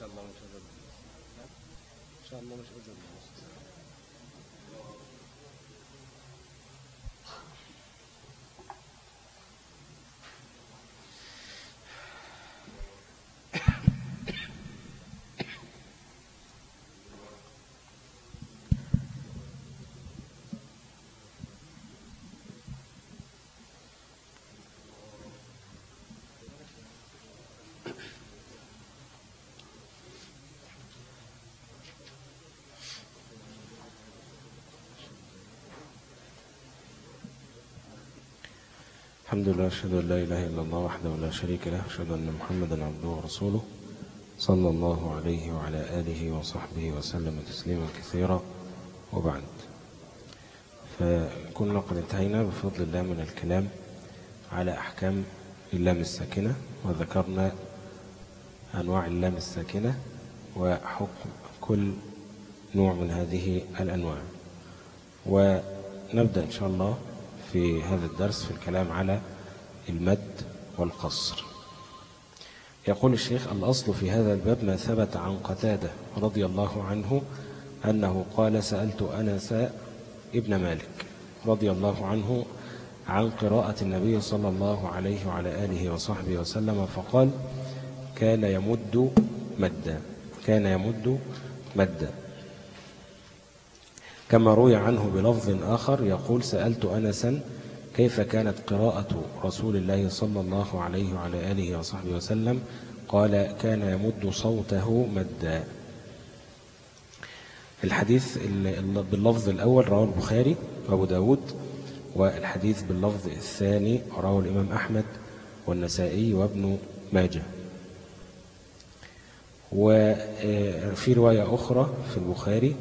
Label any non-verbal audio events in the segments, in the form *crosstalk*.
شاء الله مش أذن إن شاء الحمد لله أشهد أن لا إله إلا الله وحده لا شريك له أشهد أن محمدا عبده ورسوله صلى الله عليه وعلى آله وصحبه وسلم تسليما كثيرا. وبعد فكنا قد انتهينا بفضل الله من الكلام على أحكام اللام الساكنة وذكرنا أنواع اللام الساكنة وحكم كل نوع من هذه الأنواع. ونبدأ إن شاء الله في هذا الدرس في الكلام على المد والقصر. يقول الشيخ الأصل في هذا الباب ما ثبت عن قتادة رضي الله عنه أنه قال سألت أنس ابن مالك رضي الله عنه عن قراءة النبي صلى الله عليه وعلى آله وصحبه وسلم فقال كان يمد مدا. كان يمد مدا. كما روي عنه بلفظ آخر يقول سألت أنسا كيف كانت قراءة رسول الله صلى الله عليه وعلى آله وصحبه وسلم؟ قال كان يمد صوته مدا. الحديث باللفظ الأول رواه البخاري وأبو داود والحديث باللفظ الثاني رواه الإمام أحمد والنسائي وابن ماجه. وفي رواية أخرى في البخاري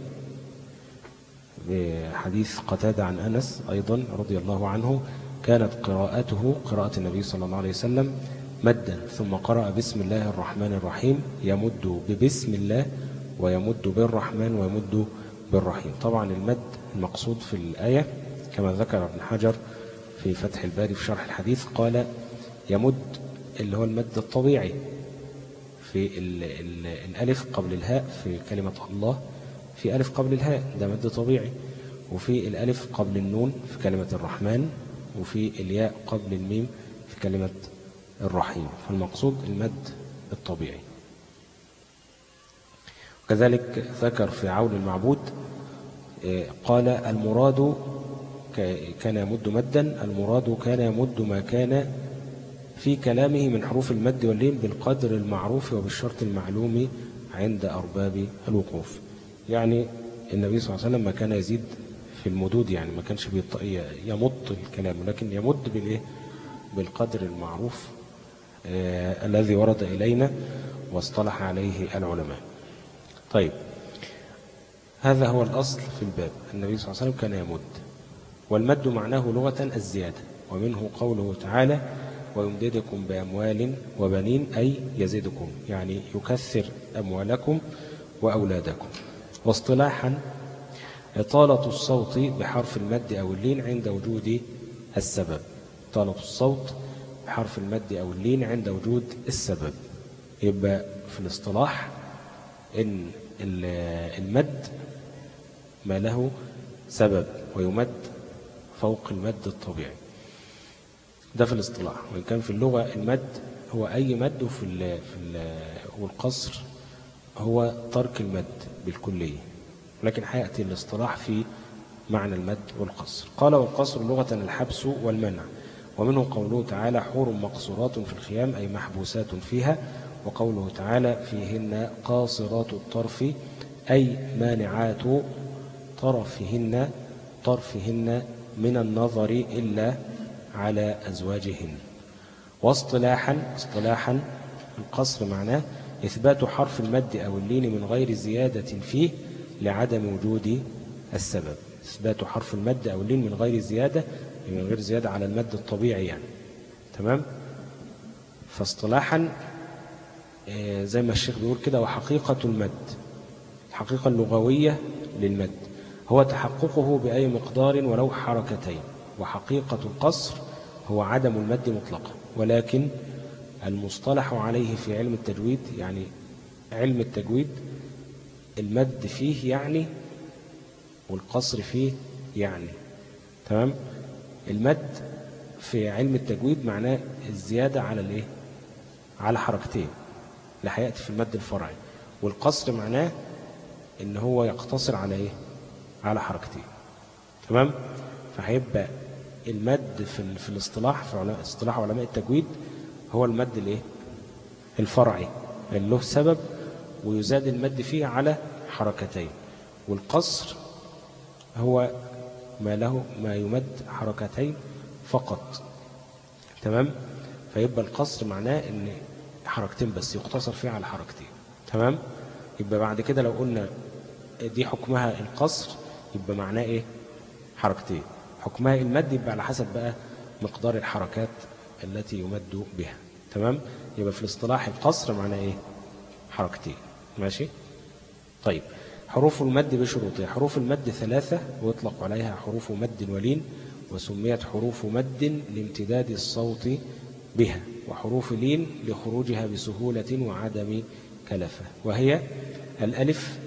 بحديث قتادة عن أنس أيضا رضي الله عنه كانت قراءته قراءة النبي صلى الله عليه وسلم مدا ثم قرأ بسم الله الرحمن الرحيم يمد ببسم الله ويمد بالرحمن ويمد بالرحيم. طبعا المد المقصود في الآية كما ذكر ابن حجر في فتح الباري في شرح الحديث قال يمد اللي هو المد الطبيعي في ال ال الألف قبل الهاء في كلمة الله. في ألف قبل الهاء ده مد طبيعي. وفي الألف قبل النون في كلمة الرحمن وفي الياء قبل الميم في كلمة الرحيم. فالمقصود المد الطبيعي. وكذلك ذكر في عون المعبود قال المراد كان يمد مدا المراد كان يمد ما كان في كلامه من حروف المد واللين بالقدر المعروف وبالشرط المعلوم عند أرباب الوقوف. يعني النبي صلى الله عليه وسلم ما كان يزيد في المدود يعني ما كانش يمط الكلام لكن يمد بالإيه؟ بالقدر المعروف آه الذي ورد إلينا واصطلح عليه العلماء. طيب هذا هو الأصل في الباب. النبي صلى الله عليه وسلم كان يمد. والمد معناه لغة الزيادة ومنه قوله تعالى ويمددكم بأموال وبنين أي يزيدكم. يعني يكثر أموالكم وأولادكم. واصطلاحا إطالة الصوت بحرف المد أو اللين عند وجود السبب. إطالة الصوت بحرف المد أو اللين عند وجود السبب. يبقى في الاصطلاح إن المد ما له سبب ويمد فوق المد الطبيعي. ده في الاصطلاح. وإن كان في اللغة المد هو أي مد في ال والقصر هو ترك المد بالكلية لكن حيأتي الاصطلاح في معنى المد والقصر. قال والقصر لغة الحبس والمنع ومنه قوله تعالى حور مقصورات في الخيام أي محبوسات فيها وقوله تعالى فيهن قاصرات الطرف أي مانعات طرفهن طرفهن من النظر إلا على أزواجهن. واصطلاحا اصطلاحا القصر معناه إثبات حرف المد أو اللين من غير زيادة فيه لعدم وجود السبب. إثبات حرف المد أو اللين من غير زيادة من غير زيادة على المد الطبيعي يعني. تمام؟ فاصطلاحا زي ما الشيخ بيقول كده وحقيقة المد الحقيقة اللغوية للمد. هو تحققه بأي مقدار ولو حركتين وحقيقة القصر هو عدم المد مطلقا. ولكن المصطلح عليه في علم التجويد يعني علم التجويد المد فيه يعني والقصر فيه يعني. تمام؟ المد في علم التجويد معناه الزيادة على الايه؟ على حركتين. اللي هيأتي في المد الفرعي. والقصر معناه إن هو يقتصر على إيه؟ على حركتين. تمام؟ فهيبقى المد في في الاصطلاح في اصطلاح علماء التجويد هو المد الايه؟ الفرعي. اللي له سبب ويزاد المد فيه على حركتين. والقصر هو ما له ما يمد حركتين فقط. تمام؟ فيبقى القصر معناه إن حركتين بس يقتصر فيه على حركتين. تمام؟ يبقى بعد كده لو قلنا دي حكمها القصر يبقى معناه إيه؟ حركتين. حكمها المد يبقى على حسب بقى مقدار الحركات التي يمد بها. تمام؟ يبقى في الاصطلاح القصر معناه إيه؟ حركتين. ماشي؟ طيب. حروف المد بشروطها. حروف المد ثلاثة ويطلق عليها حروف مد ولين وسميت حروف مد لامتداد الصوت بها وحروف لين لخروجها بسهولة وعدم كلفة. وهي الألف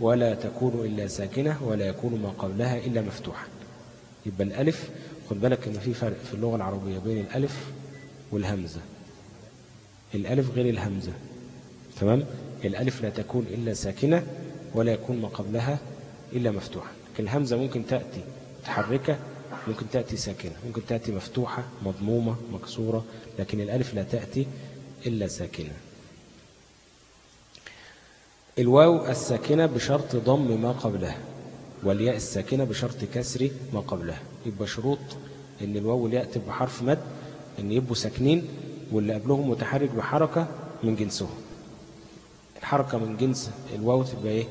ولا تكون إلا ساكنة ولا يكون ما قبلها إلا مفتوحا. يبقى الألف خد بالك إن في فرق في اللغة العربية بين الألف والهمزة. الألف غير الهمزة. تمام؟ الألف لا تكون إلا ساكنة ولا يكون ما قبلها إلا مفتوحا لكن الهمزة ممكن تأتي متحركة ممكن تأتي ساكنة ممكن تأتي مفتوحة مضمومة مكسورة لكن الألف لا تأتي إلا ساكنة. الواو الساكنة بشرط ضم ما قبلها والياء الساكنة بشرط كسر ما قبلها. يبقى شروط إن الواو والياء تبقى حرف مد إن يبقوا ساكنين واللي قبلهم متحرك بحركة من جنسهم. الحركة من جنس الواو تبقى إيه؟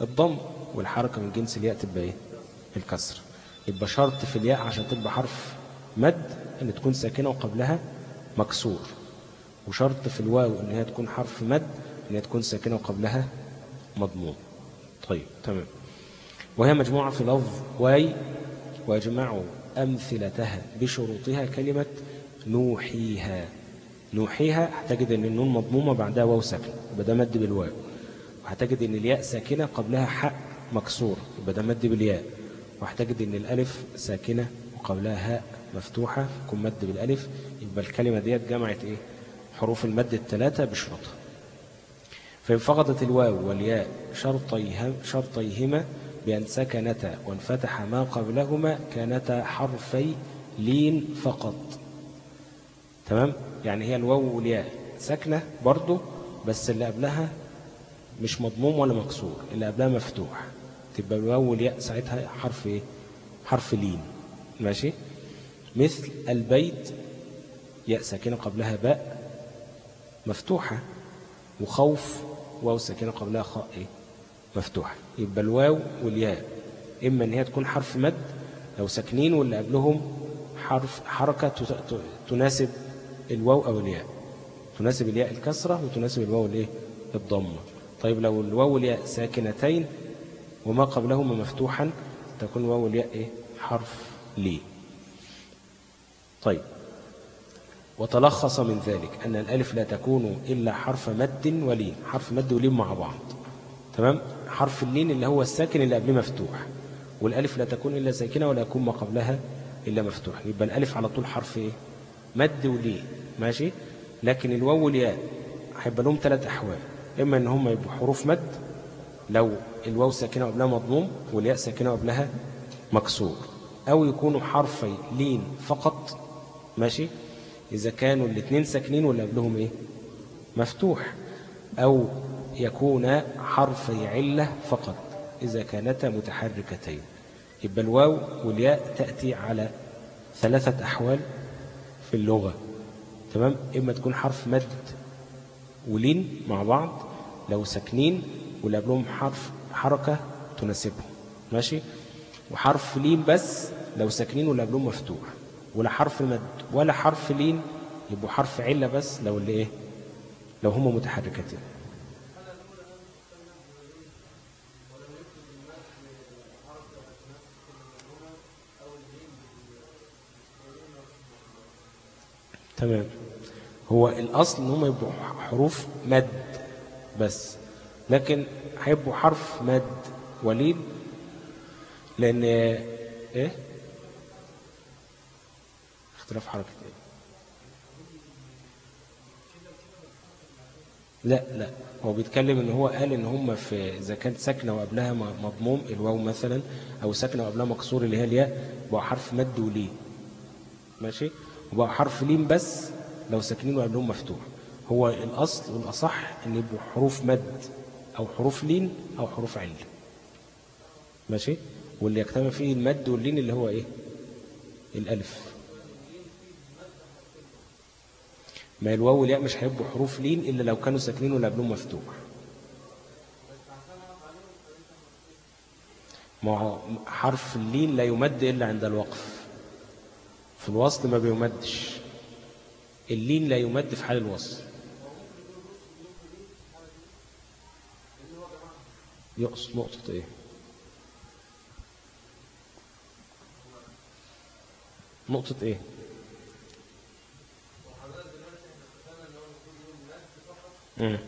الضم والحركة من جنس الياء تبقى إيه؟ الكسر. يبقى شرط في الياء عشان تبقى حرف مد إن تكون ساكنة وقبلها مكسور. وشرط في الواو إن هي تكون حرف مد إن هي تكون ساكنة وقبلها مضموم طيب تمام. وهي مجموعة في لفظ واي. ويجمع أمثلتها بشروطها كلمة نوحيها. نوحيها هتجد إن النون مضمومة بعدها واو ساكنة يبقى ده مد بالواو. وهتجد إن الياء ساكنة قبلها حرف مكسور يبقى ده مد بالياء. وهتجد إن الألف ساكنة وقبلها هاء مفتوحة يكون مد بالألف. يبقى الكلمة ديت جمعت إيه؟ حروف المد الثلاثة بشروطها. فإن فقدت الواو والياء شرطيهم شرطيهما بأن سكنتا وانفتح ما قبلهما كانتا حرفي لين فقط. تمام؟ يعني هي الواو والياء. ساكنة برضو بس اللي قبلها مش مضموم ولا مكسور. اللي قبلها مفتوح. تبقى الواو والياء ساعتها حرف إيه؟ حرف لين. ماشي؟ مثل البيت ياء ساكنة قبلها باء مفتوحة وخوف واو ساكنة قبلها خاء إيه؟ مفتوحة. يبقى الواو والياء. إما أن هي تكون حرف مد لو ساكنين واللي قبلهم حرف حركة تناسب الواو أو الياء. تناسب الياء الكسرة وتناسب الواو الإيه؟ الضمة. طيب لو الواو والياء ساكنتين وما قبلهما مفتوحا تكون الواو والياء إيه؟ حرف لي. طيب. وتلخص من ذلك أن الألف لا تكون إلا حرف مد ولين. حرف مد ولين مع بعض. تمام؟ حرف اللين اللي هو الساكن اللي قبله مفتوح. والألف لا تكون إلا ساكنة ولا يكون ما قبلها إلا مفتوح. يبقى الألف على طول حرف إيه؟ مد وليه ماشي؟ لكن الواو والياء هيبقى لهم ثلاث أحوال. إما إن هم يبقوا حروف مد لو الواو ساكنة قبلها مضموم والياء ساكنة قبلها مكسور. أو يكونوا حرفي لين فقط. ماشي؟ إذا كانوا الاثنين ساكنين واللي قبلهم إيه؟ مفتوح. أو يكون حرفي علة فقط إذا كانتا متحركتين. يبقى الواو والياء تأتي على ثلاثة أحوال في اللغة تمام؟ إما تكون حرف مد ولين مع بعض لو ساكنين واللي قبلهم حرف حركة تناسبهم ماشي؟ وحرف لين بس لو ساكنين واللي قبلهم مفتوح. ولا حرف مد ولا حرف لين يبقوا حرف علة بس لو اللي إيه؟ لو هما متحركتين. تمام. هو الأصل إن هم يبقوا حروف مد بس لكن هيبقوا حرف مد وليد لأن إيه؟ اختلاف حركة إيه؟ لا لا. هو بيتكلم إن هو قال إن هم في إذا كانت ساكنة وقبلها مضموم الواو مثلا أو ساكنة وقبلها مكسور اللي هي الياء بقى حرف مد ولين ماشي؟ وبقى حرف لين بس لو ساكنين وقبلهم مفتوح. هو الأصل والأصح إن يبقوا حروف مد أو حروف لين أو حروف عل ماشي؟ واللي يجتمع فيه المد واللين اللي هو إيه؟ الألف. ما الواو والياء مش هيبقوا حروف لين إلا لو كانوا ساكنين ولا قبلهم مفتوح. ما هو حرف اللين لا يمد إلا عند الوقف. في الوصل ما بيمدش. اللين لا يمد في حال الوصل. يقصد نقطة إيه؟ نقطة إيه؟ امم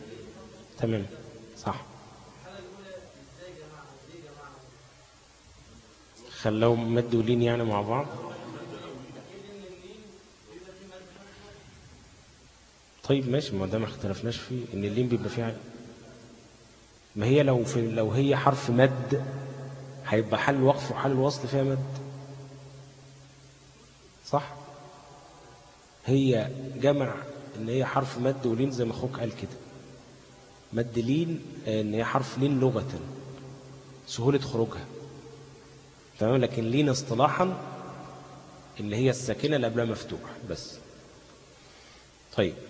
تمام. صح. خلوهم مدوا لين يعني مع بعض. طيب ماشي ما ده ما اختلفناش فيه إن اللين بيبقى فيها ما هي لو في لو هي حرف مد هيبقى حل الوقف وحل الوصل فيها مد. صح؟ هي جمع إن هي حرف مد ولين زي ما أخوك قال كده. مد لين إن هي حرف لين لغة سهولة خروجها. تمام؟ لكن لين اصطلاحا اللي هي الساكنة اللي قبلها مفتوح بس. طيب. آه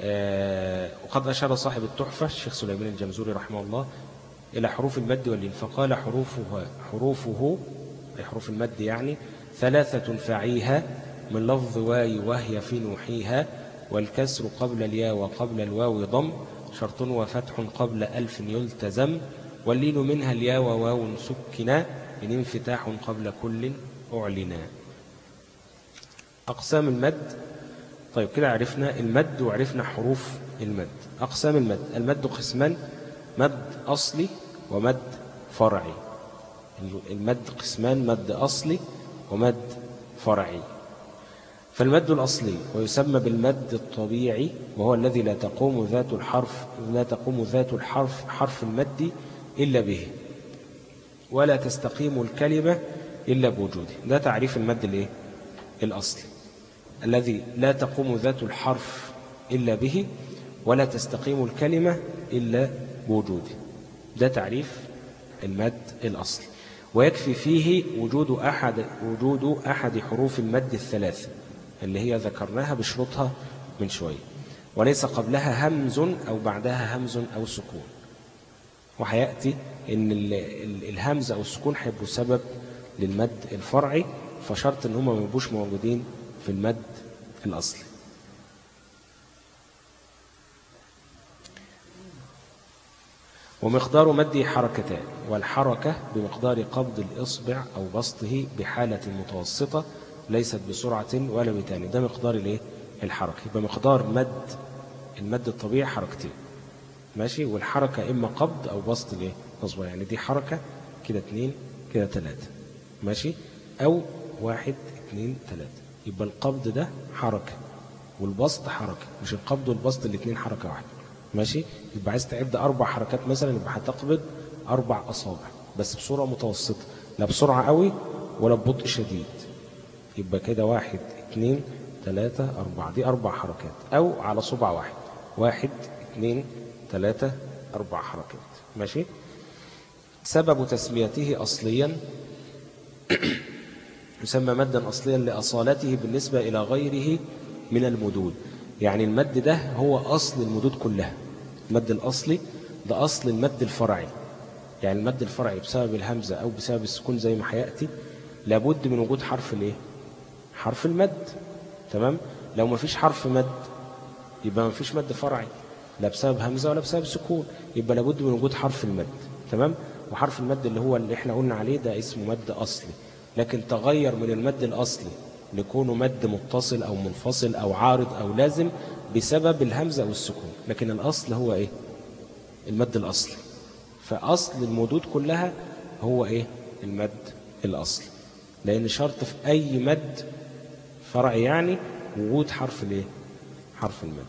وقد أشار صاحب التحفة الشيخ سليمان الجمزوري رحمه الله إلى حروف المد واللين فقال حروفها حروفه أي حروف المد يعني ثلاثة فعيها من لفظ واي وهي في نوحيها والكسر قبل الياء وقبل الواو ضم شرط وفتح قبل ألف يلتزم واللين منها الياء وواو سكنا إن انفتاح قبل كل أعلنا. أقسام المد طيب كده عرفنا المد وعرفنا حروف المد. أقسام المد المد قسمان مد أصلي ومد فرعي. المد قسمان مد أصلي ومد فرعي. فالمد الأصلي ويسمى بالمد الطبيعي وهو الذي لا تقوم ذات الحرف لا تقوم ذات الحرف حرف المد إلا به ولا تستقيم الكلمة إلا بوجوده. ده تعريف المد الإيه؟ الأصلي. الذي لا تقوم ذات الحرف إلا به ولا تستقيم الكلمة إلا بوجوده ده تعريف المد الأصلي ويكفي فيه وجود أحد, وجود أحد حروف المد الثلاث اللي هي ذكرناها بشروطها من شوية. وليس قبلها همز أو بعدها همز أو سكون. وهيأتي إن الهمز أو السكون هيبقوا سبب للمد الفرعي فشرط إن هم ما يبقوش موجودين في المد الأصلي. ومقدار مده حركتان والحركة بمقدار قبض الإصبع أو بسطه بحالة متوسطة ليست بسرعة ولا بتاني. ده مقدار الإيه؟ الحركة. يبقى مقدار مد المد الطبيعي حركتين. ماشي؟ والحركة إما قبض أو بسط نصبه يعني دي حركة كده اتنين كده تلاتة. ماشي؟ أو واحد اتنين تلاتة. يبقى القبض ده حركة والبسط حركة مش القبض والبسط الاتنين حركة واحدة. ماشي؟ يبقى عايز تعد أربع حركات مثلا يبقى هتقبض أربع أصابع بس بسرعة متوسطة لا بسرعة قوي ولا ببطء شديد. يبقى كده واحد اتنين تلاتة أربعة. دي أربع حركات أو على صبع واحد. واحد اتنين تلاتة أربع حركات. ماشي؟ سبب تسميته أصليا يسمى مدا أصليا لأصالته بالنسبة إلى غيره من المدود. يعني المد ده هو أصل المدود كلها. المد الأصلي ده أصل المد الفرعي. يعني المد الفرعي بسبب الهمزة أو بسبب السكون زي ما هيأتي لابد من وجود حرف الإيه؟ حرف المد. تمام؟ لو ما فيش حرف مد يبقى ما فيش مد فرعي. لا بسبب همزة ولا بسبب سكون. يبقى لابد من وجود حرف المد. تمام؟ وحرف المد اللي هو اللي إحنا قلنا عليه ده اسمه مد أصلي. لكن تغير من المد الأصلي لكونه مد متصل أو منفصل أو عارض أو لازم بسبب الهمزة أو السكون لكن الأصل هو إيه؟ المد الأصلي. فأصل المدود كلها هو إيه؟ المد الأصلي. لأن شرط في أي مد فرع يعني وجود حرف الإيه؟ حرف المد.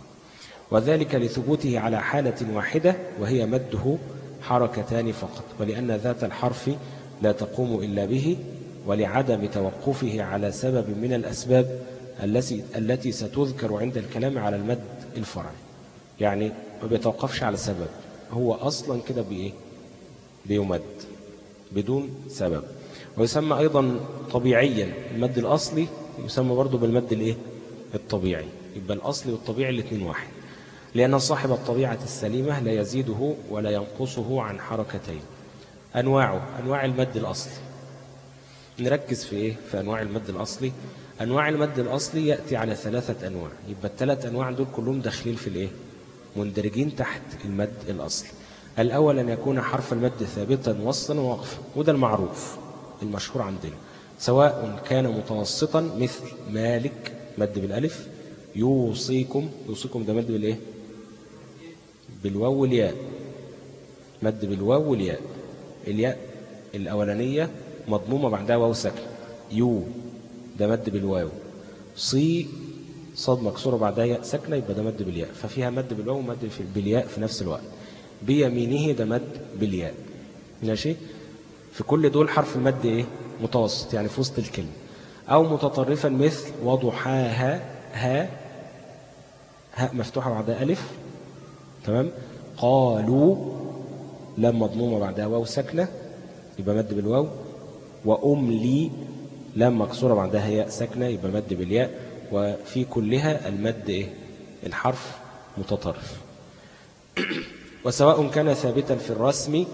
وذلك لثبوته على حالة واحدة وهي مده حركتان فقط. ولأن ذات الحرف لا تقوم إلا به ولعدم توقفه على سبب من الأسباب التي ستذكر عند الكلام على المد الفرعي. يعني ما بيتوقفش على سبب. هو أصلا كده بإيه؟ بيمد. بدون سبب. ويسمى أيضا طبيعيا. المد الأصلي يسمى برضه بالمد الإيه؟ الطبيعي. يبقى الأصلي والطبيعي الاثنين واحد. لأن صاحب الطبيعة السليمة لا يزيده ولا ينقصه عن حركتين. أنواعه. أنواع المد الأصلي. نركز في إيه؟ في أنواع المد الأصلي. أنواع المد الأصلي يأتي على ثلاثة أنواع. يبقى الثلاث أنواع دول كلهم داخلين في الإيه؟ مندرجين تحت المد الأصلي. الأول أن يكون حرف المد ثابتا وصلا ووقفا وده المعروف المشهور عندنا. سواء كان متوسطا مثل مالك مد بالألف يوصيكم يوصيكم ده مد بالإيه؟ بالواو والياء. مد بالواو والياء. الياء الأولانية مضمومة بعدها واو ساكنة يو ده مد بالواو. صي صاد مكسورة بعدها ياء ساكنة يبقى ده مد بالياء. ففيها مد بالواو ومد بالياء في نفس الوقت. بيمينه ده مد بالياء. ماشي؟ في كل دول حرف المد إيه؟ متوسط يعني في وسط الكلمة. أو متطرفا مثل وضحاها ها هاء مفتوحة بعدها ألف. تمام؟ قالوا لم مضمومة بعدها واو ساكنة يبقى مد بالواو. وأملي لم مكسورة بعدها ياء ساكنة يبقى مد بالياء. وفي كلها المد إيه؟ الحرف متطرف. *clears throat* وسواء كان ثابتا في الرسم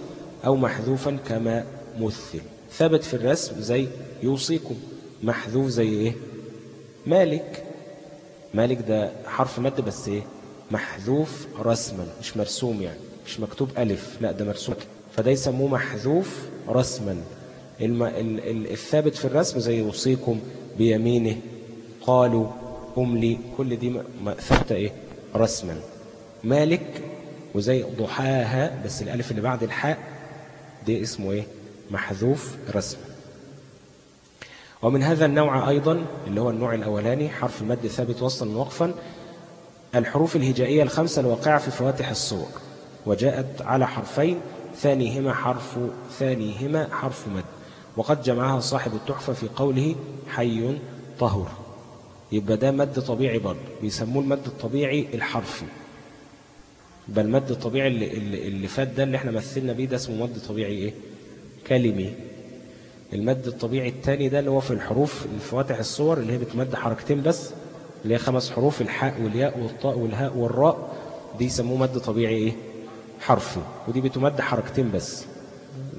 أو محذوفا كما مثل. ثابت في الرسم زي يوصيكم محذوف زي إيه؟ مالك. مالك ده حرف مد بس إيه؟ محذوف رسما مش مرسوم يعني مش مكتوب ألف لا ده مرسوم. فده يسموه محذوف رسما. الثابت في الرسم زي يوصيكم بيمينه. قالوا أملي كل دي ثابتة إيه؟ رسما. مالك وزي ضحاها بس الألف اللي بعد الحاء دي اسمه إيه؟ محذوف رسما ومن هذا النوع أيضا اللي هو النوع الأولاني حرف المد ثابت وصلا وقفا الحروف الهجائية الخمسة الواقعة في فواتح الصور وجاءت على حرفين ثانيهما حرف ثانيهما حرف مد. وقد جمعها صاحب التحفة في قوله حي طهر يبقى ده مد طبيعي برضه بيسموه المد الطبيعي الحرفي. بل المد الطبيعي اللي, اللي, اللي فات ده اللي إحنا مثلنا بيه ده اسمه مد طبيعي إيه؟ كلمي. المد الطبيعي الثاني ده اللي هو في الحروف الفواتح الصور اللي هي بتمد حركتين بس اللي هي خمس حروف الحاء والياء والطاء والهاء والراء دي يسموه مد طبيعي إيه؟ حرفي. ودي بتمد حركتين بس.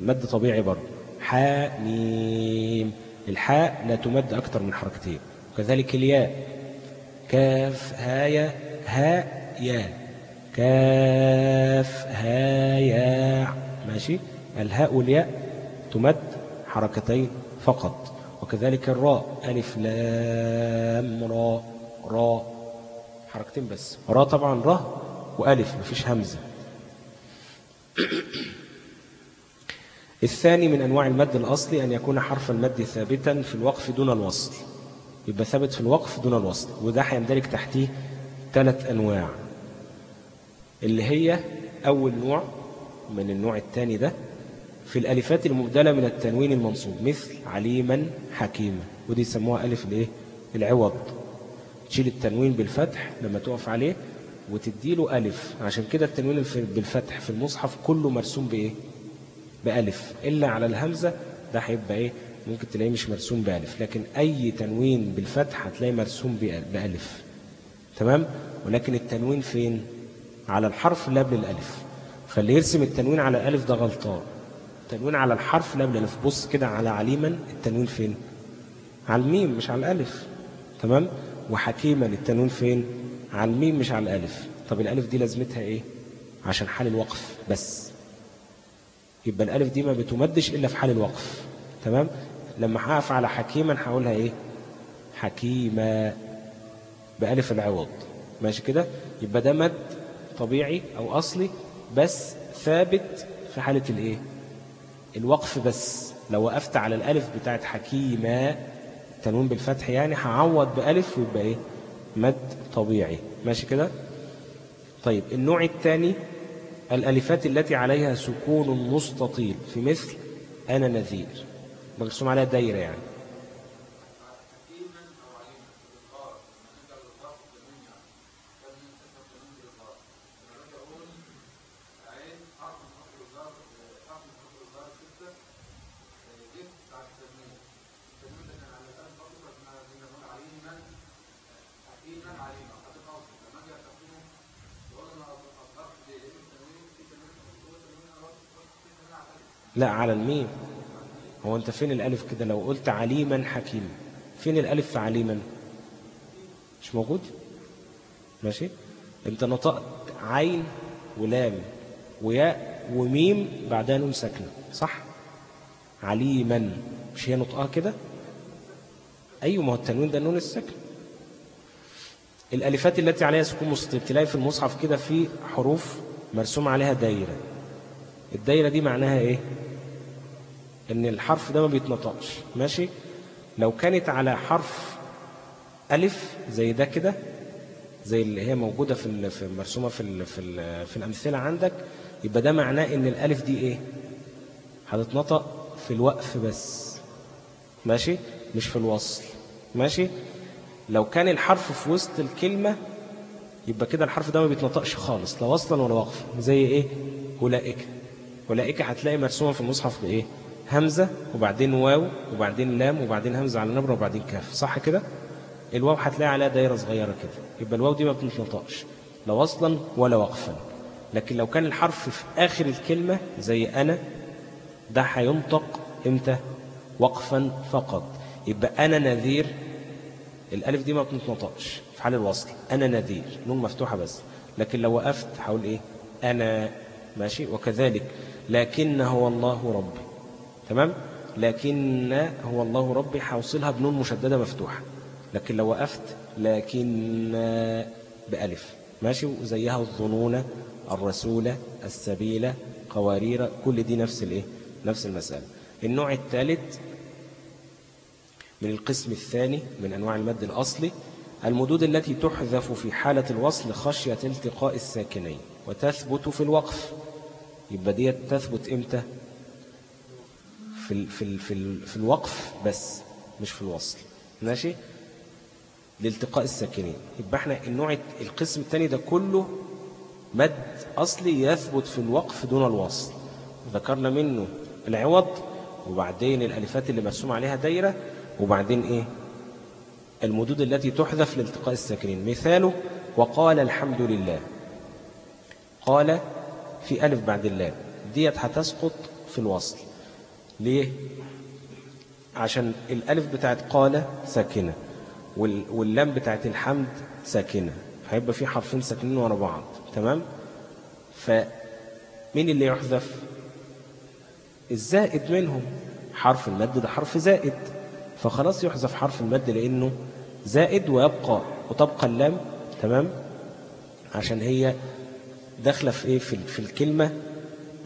مد طبيعي برضه. حاء ميم الحاء لا تمد أكثر من حركتين. وكذلك الياء. كاف هايا هاء يا كاف هايا. ماشي؟ الهاء والياء تمد حركتين فقط. وكذلك الراء. ألف لام راء راء حركتين بس. راء طبعا راء وألف مفيش همزة. الثاني من أنواع المد الأصلي أن يكون حرف المد ثابتا في الوقف دون الوصل. يبقى ثابت في الوقف دون الوصل. وده هيندرج تحتيه ثلاث أنواع. اللي هي أول نوع من النوع الثاني ده في الألفات المبدلة من التنوين المنصوب مثل عليما حكيما. ودي يسموها ألف الإيه؟ العوض. تشيل التنوين بالفتح لما تقف عليه وتديله ألف. عشان كده التنوين بالفتح في المصحف كله مرسوم بإيه؟ بألف. إلا على الهمزة ده هيبقى إيه؟ ممكن تلاقيه مش مرسوم بألف. لكن أي تنوين بالفتح هتلاقيه مرسوم بألف. تمام؟ ولكن التنوين فين؟ على الحرف اللي قبل الألف فاللي يرسم التنوين على الألف ده غلطان. التنوين على الحرف اللي قبل الألف بص كده على عليما التنوين فين؟ على الميم مش على الألف. تمام؟ وحكيما التنوين فين؟ على الميم مش على الألف. طب الألف دي لازمتها إيه؟ عشان حال الوقف بس. يبقى الألف دي ما بتمدش إلا في حال الوقف. تمام؟ لما هقف على حكيما هقولها إيه؟ حكيمة بألف العوض. ماشي كده؟ يبقى ده مد طبيعي أو أصلي بس ثابت في حالة الإيه؟ الوقف بس. لو وقفت على الألف بتاعت حكيمة التنوين بالفتح يعني هعوض بألف ويبقى إيه؟ مد طبيعي. ماشي كده؟ طيب النوع الثاني الألفات التي عليها سكون مستطيل في مثل أنا نذير. مرسوم عليها دايرة يعني؟ لا على الميم. هو أنت فين الألف كده؟ لو قلت عليما حكيما فين الألف في عليما؟ مش موجود؟ ماشي. أنت نطقت عين ولام وياء وميم بعدها نون ساكنة صح؟ عليما. مش هي نطقها كده؟ أيوه ما هو التنوين ده النون الساكن. الألفات التي عليها سكون مستطيل تلاقي في المصحف كده في حروف مرسوم عليها دايرة. الدايرة دي معناها إيه؟ إن الحرف ده ما بيتنطقش ماشي لو كانت على حرف ألف زي ده كده زي اللي هي موجودة في في مرسومة في في في الأمثلة عندك يبقى ده معناه إن الألف دي إيه؟ هتتنطق في الوقف بس ماشي؟ مش في الوصل ماشي؟ لو كان الحرف في وسط الكلمة يبقى كده الحرف ده ما بيتنطقش خالص لا وصلا ولا وقفا زي إيه؟ أولئك أولئك هتلاقي مرسومة في المصحف بإيه؟ همزة وبعدين واو وبعدين لام وبعدين همزة على نبرة وبعدين كاف. صح كده؟ الواو هتلاقي عليها دايرة صغيرة كده. يبقى الواو دي ما بتنطقش لا وصلا ولا وقفا. لكن لو كان الحرف في آخر الكلمة زي أنا ده هينطق إمتى؟ وقفا فقط. يبقى أنا نذير. الألف دي ما بتنطقش في حال الوصل. أنا نذير. نون مفتوحة بس. لكن لو وقفت هقول إيه؟ أنا. ماشي؟ وكذلك. لكن هو الله ربي. تمام؟ لكن هو الله ربي حوصلها بنون مشددة مفتوحة. لكن لو وقفت لكن بألف. ماشي؟ وزيها الظنون الرسول السبيل قوارير كل دي نفس الإيه؟ نفس المسألة. النوع الثالث من القسم الثاني من أنواع المد الأصلي المدود التي تحذف في حالة الوصل خشية التقاء الساكنين وتثبت في الوقف. يبقى دي تثبت إمتى؟ في في في في الوقف بس مش في الوصل. ماشي؟ لالتقاء الساكنين. يبقى إحنا النوع القسم الثاني ده كله مد أصلي يثبت في الوقف دون الوصل. ذكرنا منه العوض وبعدين الألفات اللي مرسوم عليها دايرة وبعدين إيه؟ المدود التي تحذف لالتقاء الساكنين. مثاله وقال الحمد لله. قال في ألف بعد اللام ديت هتسقط في الوصل. ليه؟ عشان الألف بتاعت قال ساكنة واللام بتاعت الحمد ساكنة هيبقى في حرفين ساكنين ورا بعض تمام؟ فمين اللي يحذف؟ الزائد منهم حرف المد ده حرف زائد فخلاص يحذف حرف المد لأنه زائد ويبقى وتبقى اللام تمام؟ عشان هي داخلة في إيه؟ في الكلمة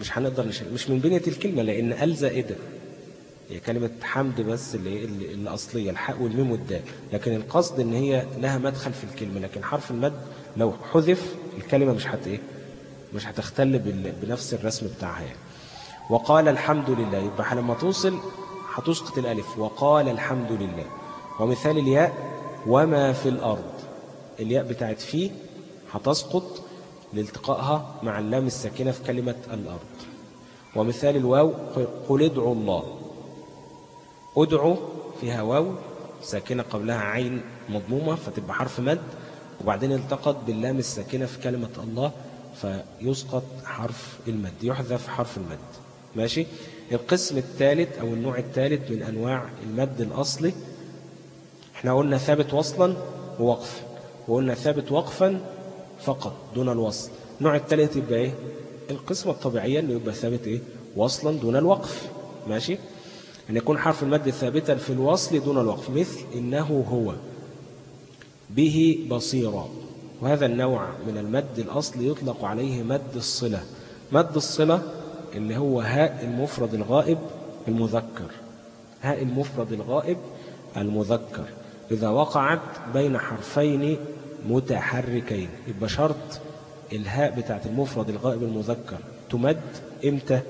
مش هنقدر نشيل مش من بنية الكلمة لأن ال زائدة. هي كلمة حمد بس اللي, الأصلية الحاء والميم والدال. لكن القصد إن هي لها مدخل في الكلمة لكن حرف المد لو حذف الكلمة مش هت إيه؟ مش هتختل بنفس الرسم بتاعها يعني. وقال الحمد لله. يبقى لما توصل هتسقط الألف. وقال الحمد لله. ومثال الياء وما في الأرض. الياء بتاعت فيه هتسقط لالتقائها مع اللام الساكنة في كلمة الأرض ومثال الواو قل ادعوا الله. ادعوا فيها واو ساكنة قبلها عين مضمومة فتبقى حرف مد وبعدين التقط باللام الساكنة في كلمة الله فيسقط حرف المد يحذف حرف المد. ماشي؟ القسم الثالث أو النوع الثالث من أنواع المد الأصلي. إحنا قلنا ثابت وصلا ووقف وقلنا ثابت وقفا فقط دون الوصل النوع الثالث يبقى إيه؟ القسمة الطبيعية انه يبقى ثابت إيه؟ وصلا دون الوقف. ماشي؟ أن يكون حرف المد ثابتا في الوصل دون الوقف. مثل إنه هو. به بصيرا. وهذا النوع من المد الأصل يطلق عليه مد الصلة. مد الصلة اللي هو هاء المفرد الغائب المذكر. هاء المفرد الغائب المذكر. إذا وقعت بين حرفين متحركين. يبقى شرط إلهاء بتاعت المفرد الغائب المذكر تمد إمتى؟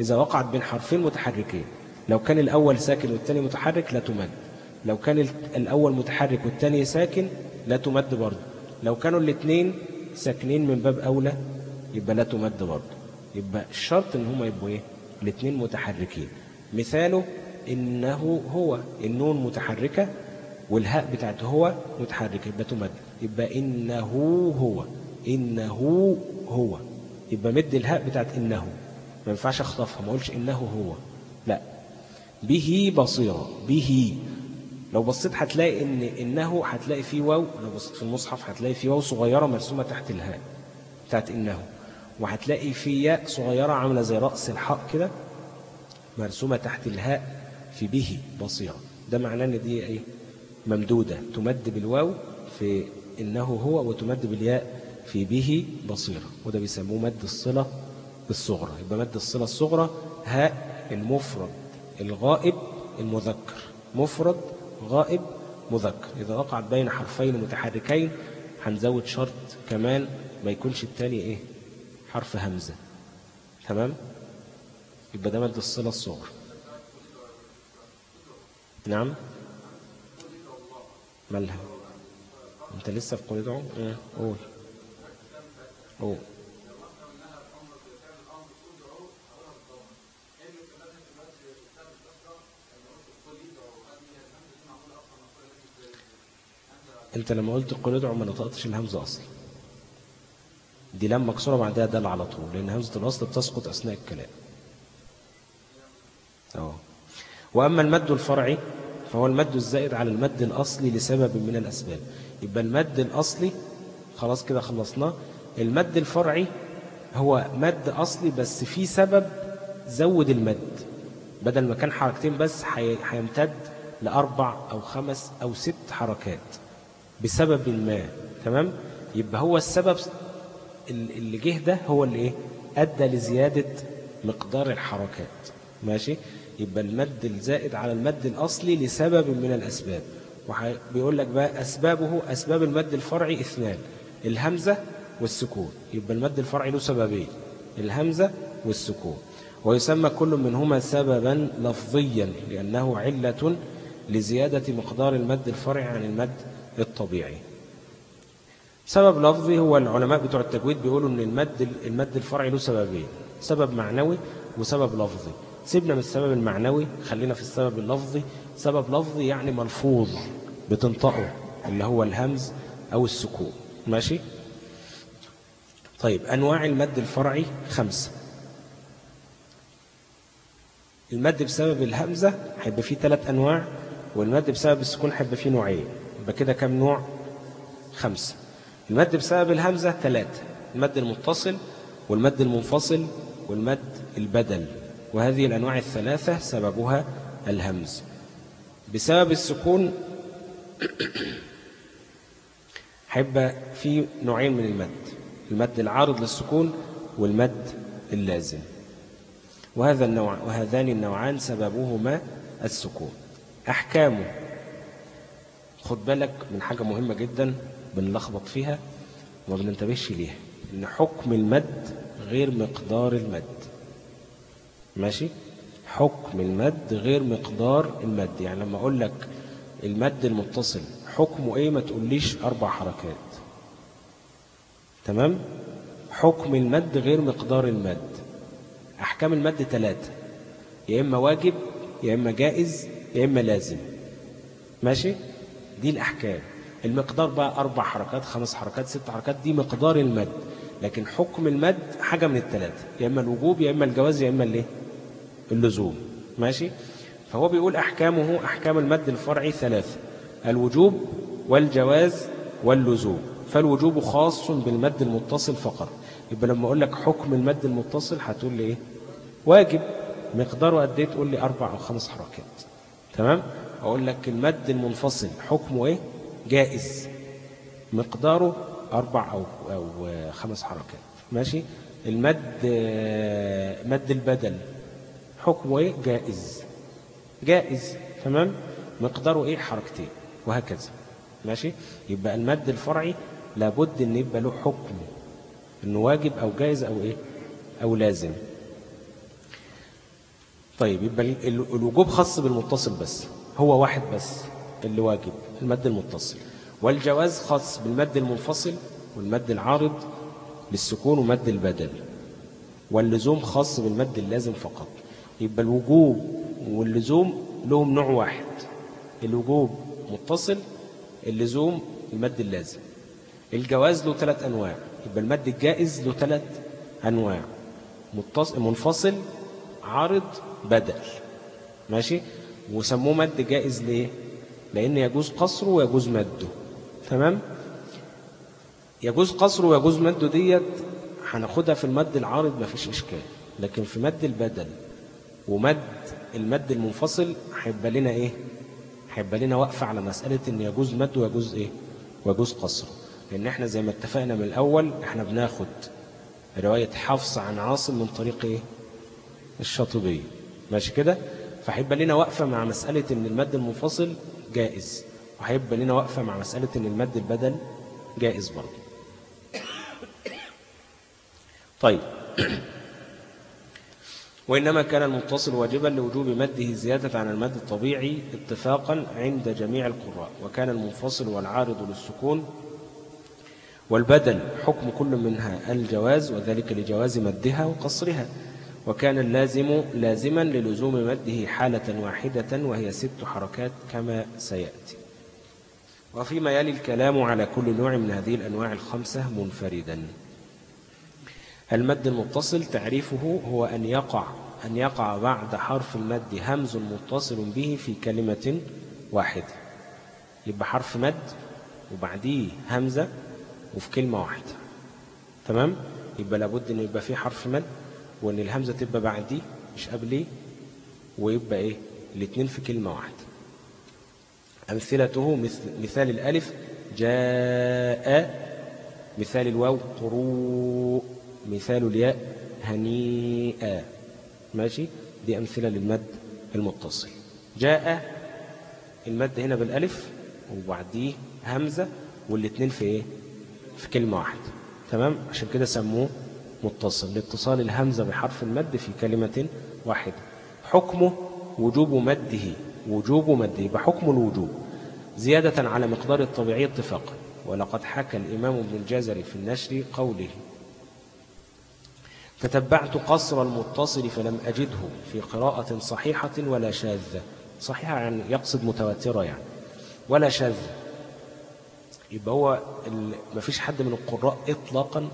إذا وقعت بين حرفين متحركين. لو كان الأول ساكن والثاني متحرك لا تمد. لو كان الأول متحرك والثاني ساكن لا تمد برضه. لو كانوا الاثنين ساكنين من باب أولى يبقى لا تمد برضه. يبقى الشرط إن هما يبقوا إيه؟ الاثنين متحركين. مثاله إنه هو النون متحركة والهاء بتاعته هو متحركة يبقى تمد يبقى إنه هو إنه هو. يبقى مد الهاء بتاعت إنه. ما ينفعش أخطفها ما أقولش إنه هو. لا. به بصيرة به. لو بصيت هتلاقي إن إنه هتلاقي فيه واو لو بصيت في المصحف هتلاقي فيه واو صغيرة مرسومة تحت الهاء بتاعت إنه. وهتلاقي في ياء صغيرة عاملة زي رأس الحق كده مرسومة تحت الهاء في به بصيرة. ده معناه إن دي إيه؟ ممدودة تمد بالواو في إنه هو وتمد بالياء في به بصيرة. وده بيسموه مد الصلة الصغرى. يبقى مد الصلة الصغرى هاء المفرد الغائب المذكر. مفرد غائب مذكر. إذا وقعت بين حرفين متحركين هنزود شرط كمان ما يكونش التاني إيه؟ حرف همزة. تمام؟ يبقى ده مد الصلة الصغرى. نعم؟ مالها؟ انت لسه في قول ادعو إيه، قول. قول. انت لما قلت قل ادعو ما نطقتش الهمزة أصلا. دي لام مكسورة بعدها دال على طول لأن همزة الوصل بتسقط أثناء الكلام. أوه. وأما المد الفرعي فهو المد الزائد على المد الأصلي لسبب من الأسباب. يبقى المد الأصلي خلاص كده خلصناه. المد الفرعي هو مد أصلي بس في سبب زود المد. بدل ما كان حركتين بس هيمتد لأربع أو خمس أو ست حركات. بسبب ما تمام؟ يبقى هو السبب اللي جه ده هو اللي إيه؟ أدى لزيادة مقدار الحركات. ماشي؟ يبقى المد الزائد على المد الأصلي لسبب من الأسباب. بيقول لك بقى أسبابه أسباب المد الفرعي اثنان الهمزة والسكون. يبقى المد الفرعي له سببين الهمزة والسكون. ويسمى كل منهما سببا لفظيا لأنه علة لزيادة مقدار المد الفرعي عن المد الطبيعي. سبب لفظي هو العلماء بتوع التجويد بيقولوا إن المد المد الفرعي له سببين سبب معنوي وسبب لفظي. سيبنا من السبب المعنوي خلينا في السبب اللفظي. سبب لفظي يعني ملفوظ بتنطقه اللي هو الهمز أو السكون. ماشي؟ طيب أنواع المد الفرعي خمسة المد بسبب الهمزة هيبقى فيه ثلاث أنواع والمد بسبب السكون هيبقى فيه نوعين. يبقى كده كم نوع؟ خمسة المد بسبب الهمزة ثلاثة المد المتصل والمد المنفصل والمد البدل. وهذه الأنواع الثلاثة سببها الهمز. بسبب السكون حب في نوعين من المد المد العارض للسكون والمد اللازم. وهذا النوع وهذان النوعان سببهما السكون. أحكامه خد بالك من حاجة مهمة جدا بنلخبط فيها وما بننتبهش ليها إن حكم المد غير مقدار المد. ماشي؟ حكم المد غير مقدار المد. يعني لما أقول لك المد المتصل حكمه إيه؟ ما تقوليش أربع حركات. تمام؟ حكم المد غير مقدار المد. أحكام المد ثلاثة. يا إما واجب يا إما جائز يا إما لازم. ماشي؟ دي الأحكام. المقدار بقى أربع حركات خمس حركات ست حركات دي مقدار المد. لكن حكم المد حاجة من الثلاثة. يا إما الوجوب يا إما الجواز يا إما الايه اللزوم ماشي؟ فهو بيقول أحكامه أحكام المد الفرعي ثلاثة الوجوب والجواز واللزوم. فالوجوب خاص بالمد المتصل فقط. يبقى لما أقول لك حكم المد المتصل هتقول لي إيه؟ واجب. مقداره قد إيه؟ تقول لي أربع أو خمس حركات. تمام؟ أقول لك المد المنفصل حكمه إيه؟ جائز. مقداره أربع أو, أو خمس حركات. ماشي؟ المد مد البدل. حكمه إيه؟ جائز. جائز تمام؟ مقداره إيه؟ حركتين وهكذا. ماشي؟ يبقى المد الفرعي لابد إن يبقى له حكم إنه واجب أو جائز أو إيه؟ أو لازم. طيب يبقى الوجوب خاص بالمتصل بس. هو واحد بس اللي واجب المد المتصل. والجواز خاص بالمد المنفصل والمد العارض للسكون ومد البدل. واللزوم خاص بالمد اللازم فقط. يبقى الوجوب واللزوم لهم نوع واحد. الوجوب متصل اللزوم المد اللازم. الجواز له ثلاث أنواع يبقى المد الجائز له ثلاث أنواع. منفصل عارض بدل. ماشي؟ وسموه مد جائز ليه؟ لأن يجوز قصره ويجوز مده. تمام؟ يجوز قصره ويجوز مده ديت هناخدها في المد العارض ما فيش إشكال لكن في مد البدل ومد المد المنفصل هيبقى لنا إيه؟ هيبقى لنا وقفة على مسألة إن يجوز مد ويجوز إيه؟ ويجوز قصره لأن إحنا زي ما اتفقنا من الأول إحنا بناخد رواية حفص عن عاصم من طريق إيه؟ الشاطبية ماشي كده؟ فهيبقى لنا وقفة مع مسألة إن المد المنفصل جائز. وهيبقى لنا وقفة مع مسألة إن المد البدل جائز برضه. طيب. وإنما كان المتصل واجبا لوجوب مده زيادة عن المد الطبيعي اتفاقا عند جميع القراء وكان المنفصل والعارض للسكون والبدل حكم كل منها الجواز وذلك لجواز مدها وقصرها وكان اللازم لازما للزوم مده حالة واحدة وهي ست حركات كما سيأتي. وفيما يلي الكلام على كل نوع من هذه الأنواع الخمسة منفردا. المد المتصل تعريفه هو أن يقع أن يقع بعد حرف المد همز متصل به في كلمة واحدة. يبقى حرف مد وبعديه همزة وفي كلمة واحدة. تمام؟ يبقى لابد أن يبقى فيه حرف مد وأن الهمزة تبقى بعديه مش قبليه ويبقى إيه؟ الاثنين في كلمة واحدة. أمثلته مثل مثال الألف جاء مثال الواو قروء. مثال الياء هنيئا. ماشي؟ دي أمثلة للمد المتصل. جاء المد هنا بالألف وبعديه همزة والاثنين في إيه؟ في كلمة واحدة. تمام؟ عشان كده سموه متصل. لاتصال الهمزة بحرف المد في كلمة واحدة. حكمه وجوب مده وجوب مده بحكم الوجوب. زيادة على مقدار الطبيعي اتفاقا. ولقد حكى الإمام ابن الجزري في النشر قوله تتبعت قصر المتصل فلم أجده في قراءة صحيحة ولا شاذة صحيحة يعني يقصد متواترة يعني. ولا شاذة يبقى هو ما فيش حد من القراء إطلاقا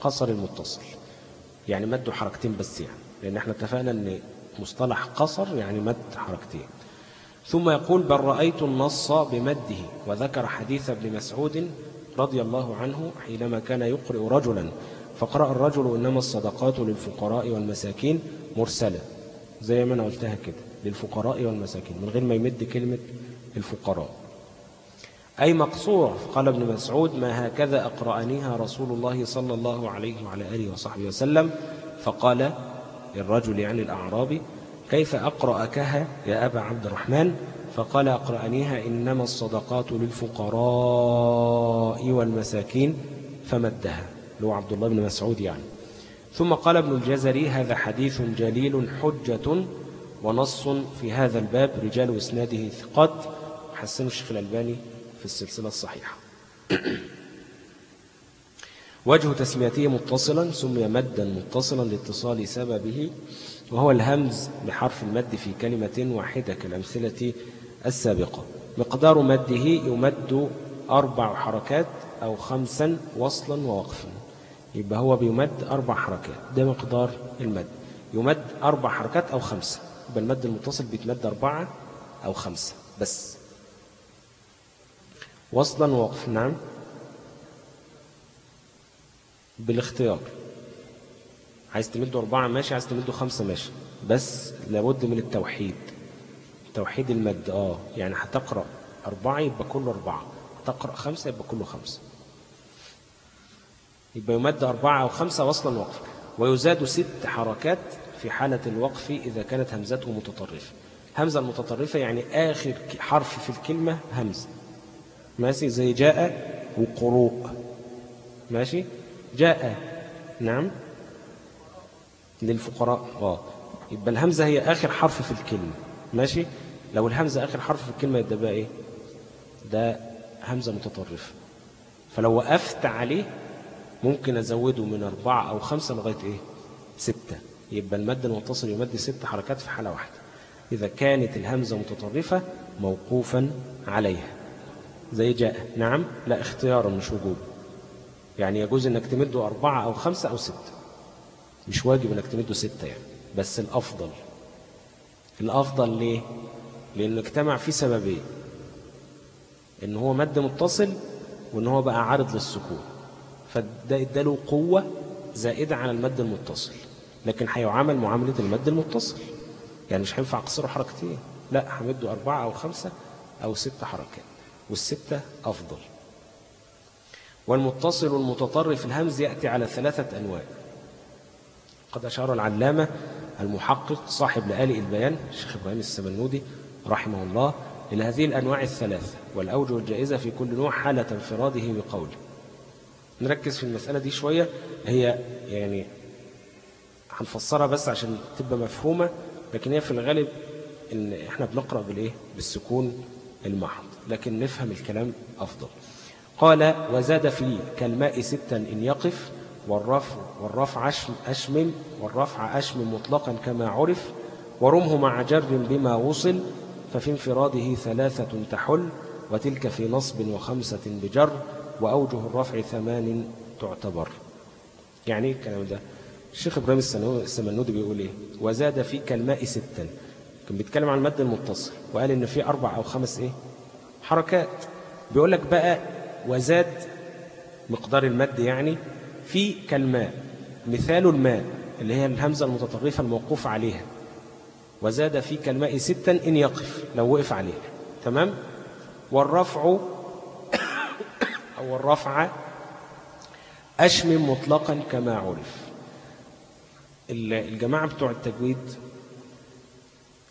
قصر المتصل. يعني مد حركتين بس يعني. لأن إحنا اتفقنا أن مصطلح قصر يعني مد حركتين. ثم يقول بل رأيت النص بمده وذكر حديث ابن مسعود رضي الله عنه حينما كان يقرئ رجلا. فقرأ الرجل إنما الصدقات للفقراء والمساكين مرسلة. زي ما أنا قلتها كده للفقراء والمساكين من غير ما يمد كلمة الفقراء. أي مقصورة؟ قال ابن مسعود ما هكذا أقرأنيها رسول الله صلى الله عليه وعلى آله وصحبه وسلم؟ فقال للرجل يعني الأعرابي كيف أقرأكها يا أبا عبد الرحمن؟ فقال أقرأنيها إنما الصدقات للفقراء والمساكين فمدها. لو عبد الله بن مسعود يعني. ثم قال ابن الجزري هذا حديث جليل حجة ونص في هذا الباب رجال إسناده ثقات. حسن الشيخ الألباني في السلسلة الصحيحة. وجه تسميته متصلا سمي مدا متصلا لاتصال سببه وهو الهمز بحرف المد في كلمة واحدة كالأمثلة السابقة. مقدار مده يمد أربع حركات أو خمسا وصلا ووقفا. يبقى هو بيمد أربع حركات ده مقدار المد. يمد أربع حركات أو خمسة يبقى المد المتصل بيتمد أربعة أو خمسة بس. وصلا ووقف نعم. بالاختيار. عايز تمده أربعة ماشي عايز تمده خمسة ماشي بس لابد من التوحيد. توحيد المد آه يعني هتقرأ أربعة يبقى كله أربعة هتقرأ خمسة يبقى كله خمسة. يبقى يمد أربعة أو خمسة وصلا وقف. ويزاد ست حركات في حالة الوقف إذا كانت همزته متطرفة. همزة المتطرفة يعني آخر حرف في الكلمة همزة ماشي؟ زي جاء وقروء. ماشي؟ جاء. نعم. للفقراء. آه. يبقى الهمزة هي آخر حرف في الكلمة. ماشي؟ لو الهمزة آخر حرف في الكلمة يبقى بقى إيه؟ ده همزة متطرفة. فلو وقفت عليه ممكن أزوده من أربعة أو خمسة لغاية إيه؟ ستة. يبقى المد المتصل يمد ست حركات في حالة واحدة. إذا كانت الهمزة متطرفة موقوفا عليها. زي جاء. نعم. لا اختيارا مش وجوب. يعني يجوز إنك تمده أربعة أو خمسة أو ستة. مش واجب إنك تمده ستة يعني. بس الأفضل. الأفضل ليه؟ لأنه اجتمع فيه سببين. إن هو مد متصل وإن هو بقى عارض للسكون. فده اداله قوة زائدة على المد المتصل. لكن هيعامل معاملة المد المتصل. يعني مش هينفع اقصره حركتين لا همده أربعة أو خمسة أو ست حركات والستة أفضل. والمتصل المتطرف الهمز يأتي على ثلاثة أنواع. قد أشار العلامة المحقق صاحب لآلئ البيان الشيخ إبراهيم السمنودي رحمه الله إلى هذه الأنواع الثلاثة والأوجه الجائزة في كل نوع حالة انفراده بقوله. نركز في المسألة دي شوية. هي يعني هنفسرها بس عشان تبقى مفهومة لكن هي في الغالب إن إحنا بنقرأ بالإيه؟ بالسكون المحض لكن نفهم الكلام أفضل. قال وزاد في كالماء ستا إن يقف والرفع, والرفع أشم أشمم والرفع أشمم مطلقا كما عرف ورمه مع جر بما وصل ففي انفراده ثلاثة تحل وتلك في نصب وخمسة بجر. وأوجه الرفع ثمان تعتبر. يعني إيه الكلام ده؟ الشيخ إبراهيم السمنودي بيقول إيه؟ وزاد في كالماء ستا. كان بيتكلم عن المد المتصل وقال إن في أربع أو خمس إيه؟ حركات. بيقول لك بقى وزاد مقدار المد يعني في كالماء. مثال الماء اللي هي الهمزة المتطرفة الموقوف عليها. وزاد في كالماء ستا إن يقف لو وقف عليه تمام؟ والرفع أو الرفع أشمم مطلقا كما عرف. الجماعة بتوع التجويد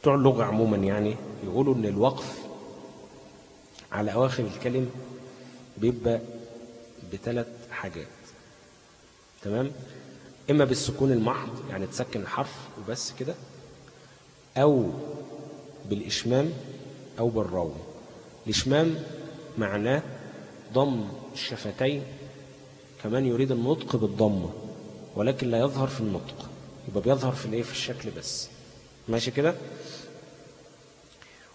بتوع اللغة عموما يعني يقولوا إن الوقف على أواخر الكلم بيبقى بثلاث حاجات. تمام؟ إما بالسكون المحض يعني تسكن الحرف وبس كده أو بالإشمام أو بالروم الإشمام معناه ضم الشفتين كمان يريد النطق بالضمة ولكن لا يظهر في النطق. يبقى بيظهر في الإيه؟ في الشكل بس. ماشي كده؟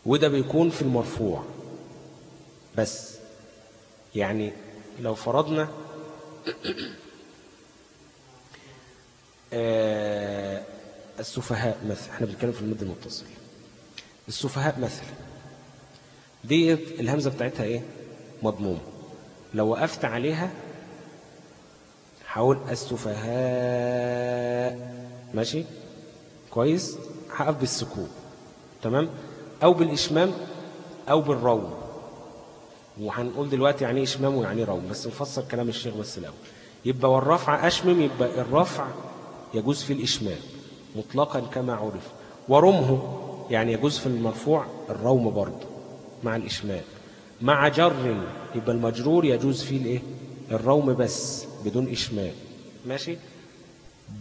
وده بيكون في المرفوع. بس. يعني لو فرضنا *clears throat* آه السفهاء مثلا. إحنا بنتكلم في المد المتصل. السفهاء مثلا. دي الهمزة بتاعتها إيه؟ مضمومة. لو وقفت عليها حاول السفهاء. ماشي؟ كويس؟ هقف بالسكون. تمام؟ أو بالإشمام أو بالروم. وهنقول دلوقتي يعني إيه إشمام ويعني روم بس نفسر كلام الشيخ بس الأول. يبقى والرفع أشمم يبقى الرفع يجوز في الإشمام مطلقا كما عرف. ورمه يعني يجوز في المرفوع الروم برضه مع الإشمام. مع جر يبقى المجرور يجوز فيه الايه؟ الروم بس بدون اشمام ماشي؟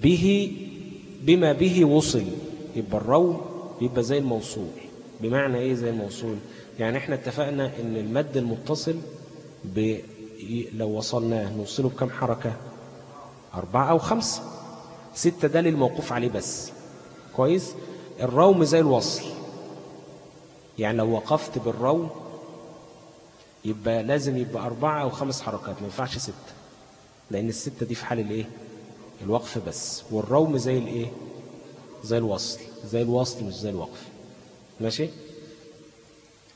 به بما به وصل يبقى الروم يبقى زي الموصول. بمعنى إيه زي الموصول؟ يعني إحنا اتفقنا إن المد المتصل ب... لو وصلناه نوصله بكم حركة؟ أربعة أو خمسة. ستة ده للموقوف عليه بس. كويس؟ الروم زي الوصل. يعني لو وقفت بالروم يبقى لازم يبقى أربعة أو خمس حركات ما ينفعش ستة. لأن الستة دي في حال الإيه؟ الوقف بس. والروم زي الإيه؟ زي الوصل. زي الوصل مش زي الوقف. ماشي؟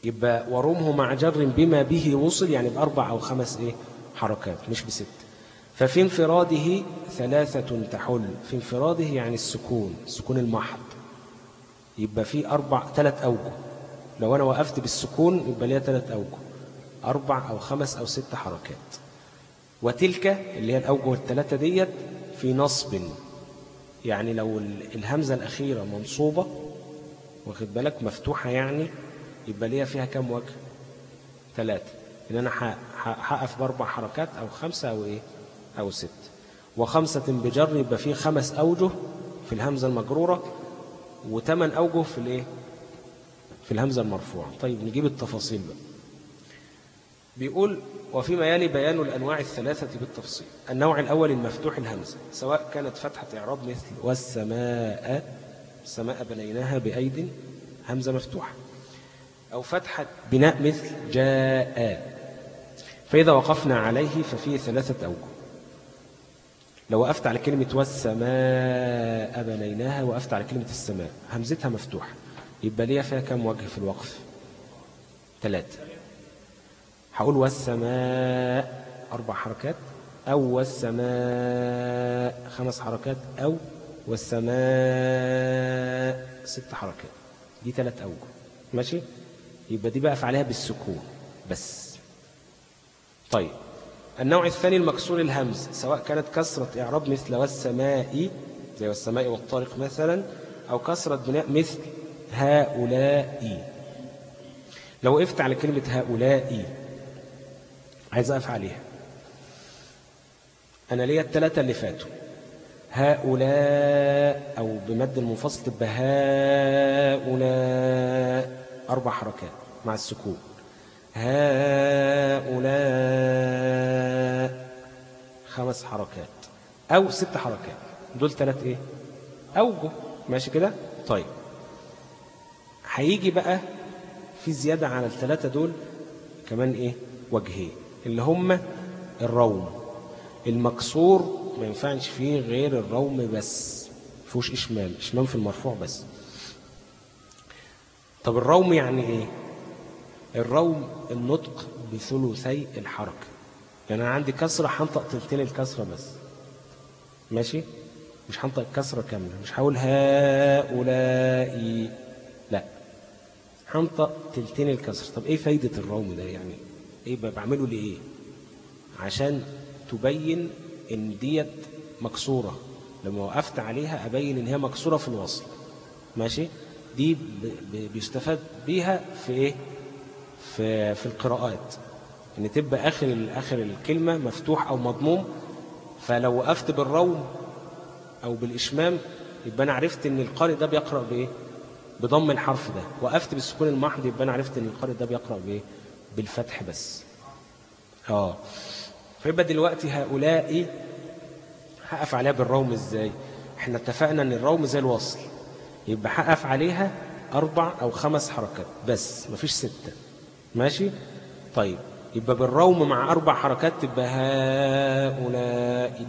يبقى ورمه مع جر بما به وصل يعني بأربع أو خمس إيه؟ حركات مش بست ففي انفراده ثلاثة تحل. في انفراده يعني السكون السكون المحض. يبقى في أربع ثلاث أوجه. لو أنا وقفت بالسكون يبقى ليها ثلاث أوجه. أربع أو خمس أو ست حركات. وتلك اللي هي الأوجه الثلاثة ديت في نصب. يعني لو الهمزة الأخيرة منصوبة واخد بالك؟ مفتوحة يعني يبقى ليها فيها كم وجه؟ ثلاثة إن أنا هقف بأربع حركات أو خمسة أو إيه؟ أو ست. وخمسة بجر يبقى فيه خمس أوجه في الهمزة المجرورة وثمان أوجه في الإيه؟ في الهمزة المرفوعة. طيب نجيب التفاصيل بقى. بيقول وفيما يلي بيان الأنواع الثلاثة بالتفصيل. النوع الأول المفتوح الهمزة سواء كانت فتحة إعراب مثل والسماء السماء بنيناها بأيد همزة مفتوحة أو فتحة بناء مثل جاء. فإذا وقفنا عليه ففيه ثلاثة أوجه. لو وقفت على كلمة والسماء بنيناها وقفت على كلمة السماء همزتها مفتوحة يبقى ليها فيها كم وجه في الوقف؟ ثلاثة. هقول والسماء أربع حركات أو والسماء خمس حركات أو والسماء ست حركات. دي ثلاث أوجه. ماشي؟ يبقى دي بقى عليها بالسكون بس. طيب. النوع الثاني المكسور الهمز سواء كانت كسرة إعراب مثل والسماء زي والسماء والطارق مثلا أو كسرة بناء مثل هؤلاء. لو وقفت على كلمة هؤلاء عايز أقف عليها. أنا ليا الثلاثة اللي فاتوا. هؤلاء أو بمد المنفصل تبقى هؤلاء. أربع حركات مع السكون. هؤلاء. خمس حركات أو ست حركات. دول ثلاث إيه؟ أوجه ماشي كده؟ طيب. هيجي بقى في زيادة على الثلاثة دول كمان إيه؟ وجهين. اللي هم الروم. المكسور ما ينفعش فيه غير الروم بس فيهوش إشمام إشمام في المرفوع بس. طب الروم يعني إيه؟ الروم النطق بثلثي الحركة. يعني أنا عندي كسرة هنطق تلتين الكسرة بس. ماشي؟ مش هنطق الكسرة كاملة مش هقول هؤلاء لا. هنطق تلتين الكسرة. طب إيه فايدة الروم ده يعني؟ إيه بعمله ليه عشان تبين إن ديت مكسورة. لما وقفت عليها أبين إن هي مكسورة في الوصل. ماشي؟ دي بيستفاد بيها في إيه؟ في في القراءات. إن تبقى آخر آخر الكلمة مفتوح أو مضموم فلو وقفت بالروم أو بالإشمام يبقى أنا عرفت إن القارئ ده بيقرأ بإيه؟ بضم الحرف ده. وقفت بالسكون المحض يبقى أنا عرفت إن القارئ ده بيقرأ بإيه؟ بالفتح بس. آه. فيبقى دلوقتي هؤلاء هقف عليها بالروم إزاي؟ إحنا اتفقنا إن الروم زي الوصل. يبقى هقف عليها أربع أو خمس حركات بس مفيش ستة. ماشي؟ طيب يبقى بالروم مع أربع حركات تبقى هؤلاء.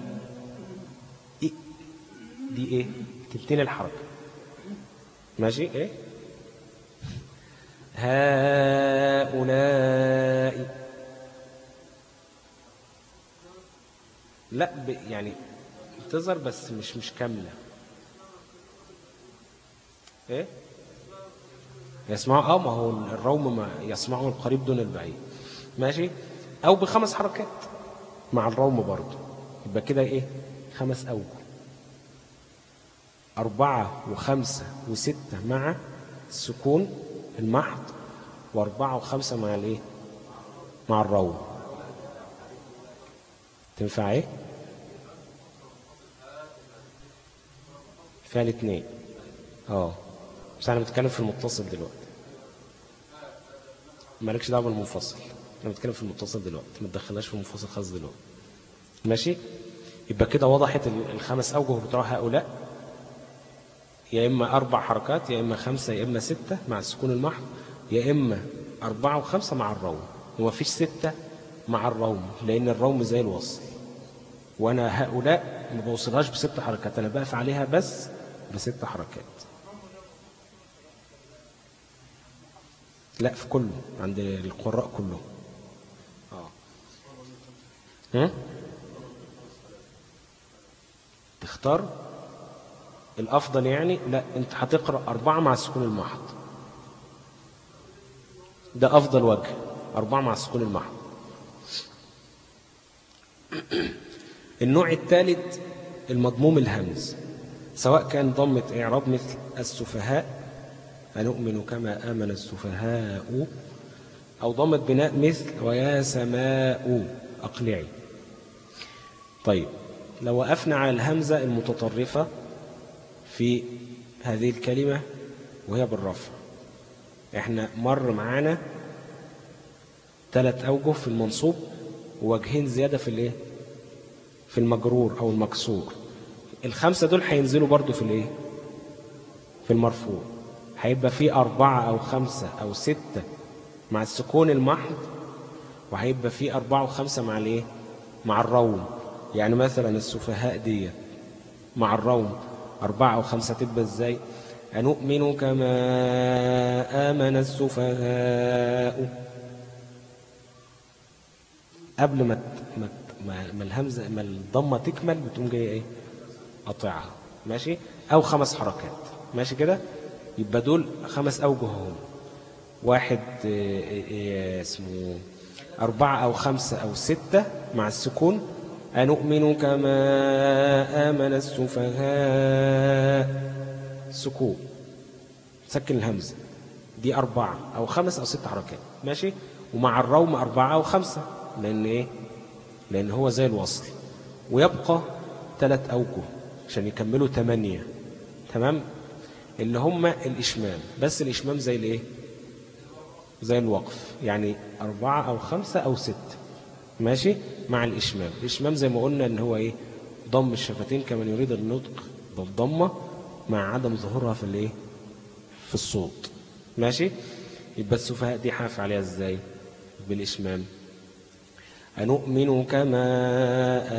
دي إيه؟ تلتين الحركة. ماشي؟ إيه؟ هؤلاء. لا يعني تظهر بس مش مش كاملة. إيه؟ يسمعوا آه ما هو الروم ما يسمعه القريب دون البعيد. ماشي؟ أو بخمس حركات مع الروم برضه. يبقى كده إيه؟ خمس أوجه. أربعة وخمسة وستة مع السكون المحض وأربعة وخمسة مع الإيه؟ مع الروم تنفع إيه؟ فيها الاثنين. آه. بس أنا بتكلم في المتصل دلوقتي. مالكش دعوة بالمنفصل. أنا بتكلم في المتصل دلوقتي. ما تدخلناش في المنفصل خالص دلوقتي. ماشي؟ يبقى كده وضحت الخمس أوجه بتوع هؤلاء. يا إما أربع حركات يا إما خمسة يا إما ستة مع السكون المحض يا إما أربعة وخمسة مع الروم. وما فيش ستة مع الروم لأن الروم زي الوصل. وأنا هؤلاء ما بوصلهاش بست حركات أنا بقف عليها بس بست حركات. لا في كله عند القراء كلهم. آه. تختار؟ الأفضل يعني لا أنت هتقرأ أربعة مع السكون المحض. ده أفضل وجه أربعة مع السكون المحض. *clears throat* النوع الثالث المضموم الهمز. سواء كان ضمة إعراب مثل السفهاء أنؤمن كما آمن السفهاء أو ضمة بناء مثل ويا سماء أقلعي طيب لو وقفنا على الهمزة المتطرفة في هذه الكلمة وهي بالرفع. إحنا مر معانا ثلاث أوجه في المنصوب ووجهين زيادة في الإيه؟ في المجرور أو المكسور. الخمسة دول هينزلوا برضو في الإيه؟ في المرفوع. هيبقى في أربعة أو خمسة أو ستة مع السكون المحض وهيبقى في أربعة وخمسة مع الإيه؟ مع الروم. يعني مثلا السفهاء دي مع الروم. أربعة أو خمسة تبقى إزاي؟ أنؤمن كما آمن السفهاء. قبل ما ما الهمزة ما الضمة تكمل بتقوم جاية إيه؟ قطعها ماشي؟ أو خمس حركات. ماشي كده؟ يبقى دول خمس أوجه هم واحد آه، آه، اسمه أربعة أو خمسة أو ستة مع السكون. أنؤمن كما آمن السفهاء؟ سكون سكن الهمزة دي أربعة أو خمس أو ست حركات. ماشي؟ ومع الروم أربعة أو خمسة. لأن إيه؟ لأن هو زي الوصل. ويبقى ثلاث أوجه عشان يكملوا ثمانية تمام؟ اللي هم الإشمام. بس الإشمام زي الإيه؟ زي الوقف. يعني أربعة أو خمسة أو ست. ماشي؟ مع الإشمام. الإشمام زي ما قلنا إن هو إيه؟ ضم الشفتين كمن يريد النطق بالضمة مع عدم ظهورها في الإيه؟ في الصوت. ماشي؟ يبقى السفهاء دي حاف عليها إزاي؟ بالإشمام. أنؤمن كما